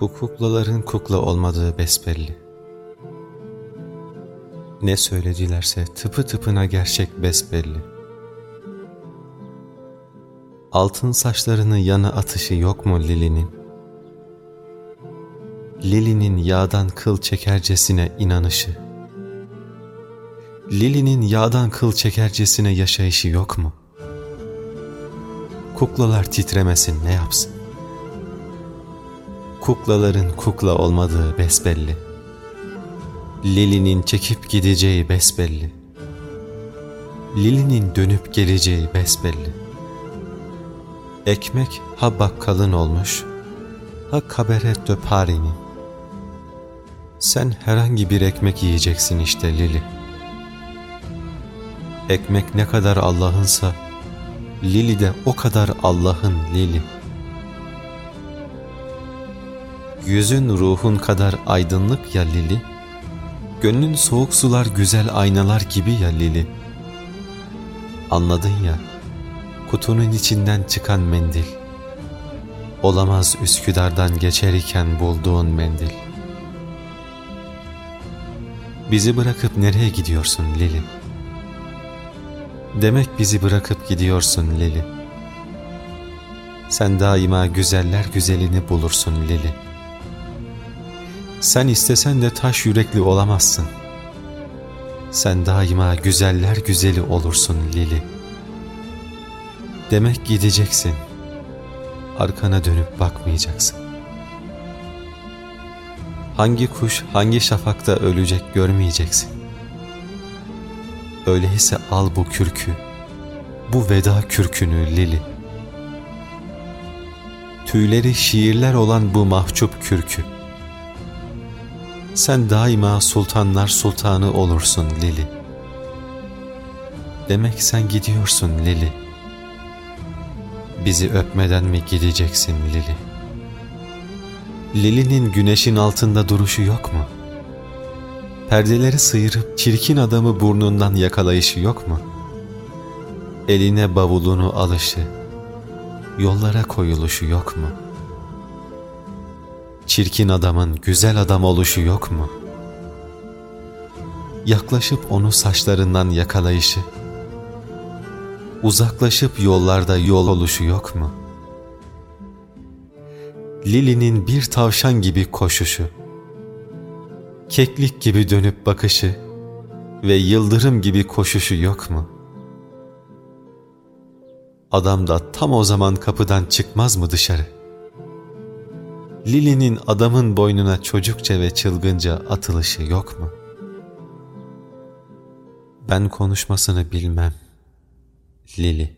Bu kuklaların kukla olmadığı besbelli. Ne söyledilerse tıpı tıpına gerçek besbelli. Altın saçlarını yana atışı yok mu Lili'nin? Lili'nin yağdan kıl çekercesine inanışı. Lili'nin yağdan kıl çekercesine yaşayışı yok mu? Kuklalar titremesin ne yapsın? Kuklaların kukla olmadığı besbelli. Lili'nin çekip gideceği besbelli. Lili'nin dönüp geleceği besbelli. Ekmek ha bakkalın olmuş, ha kaberet de Paris'in. Sen herhangi bir ekmek yiyeceksin işte Lili. Ekmek ne kadar Allah'ınsa, Lili de o kadar Allah'ın Lili. Yüzün ruhun kadar aydınlık ya Lili, gönlün soğuk sular güzel aynalar gibi ya Lili. Anladın ya, kutunun içinden çıkan mendil, olamaz Üsküdar'dan geçer iken bulduğun mendil. Bizi bırakıp nereye gidiyorsun Lili? Demek bizi bırakıp gidiyorsun Lili. Sen daima güzeller güzelini bulursun Lili. Sen istesen de taş yürekli olamazsın. Sen daima güzeller güzeli olursun Lili. Demek gideceksin. Arkana dönüp bakmayacaksın. Hangi kuş hangi şafakta ölecek görmeyeceksin. Öyleyse al bu kürkü, bu veda kürkünü Lili. Tüyleri şiirler olan bu mahcup kürkü. Sen daima sultanlar sultanı olursun Lili. Demek sen gidiyorsun Lili. Bizi öpmeden mi gideceksin Lili? Lili'nin güneşin altında duruşu yok mu? Perdeleri sıyırıp çirkin adamı burnundan yakalayışı yok mu? Eline bavulunu alışı, yollara koyuluşu yok mu? Çirkin adamın güzel adam oluşu yok mu? Yaklaşıp onu saçlarından yakalayışı, uzaklaşıp yollarda yol oluşu yok mu? Lili'nin bir tavşan gibi koşuşu, keklik gibi dönüp bakışı ve yıldırım gibi koşuşu yok mu? Adam da tam o zaman kapıdan çıkmaz mı dışarı? Lili'nin adamın boynuna çocukça ve çılgınca atılışı yok mu? Ben konuşmasını bilmem. Lili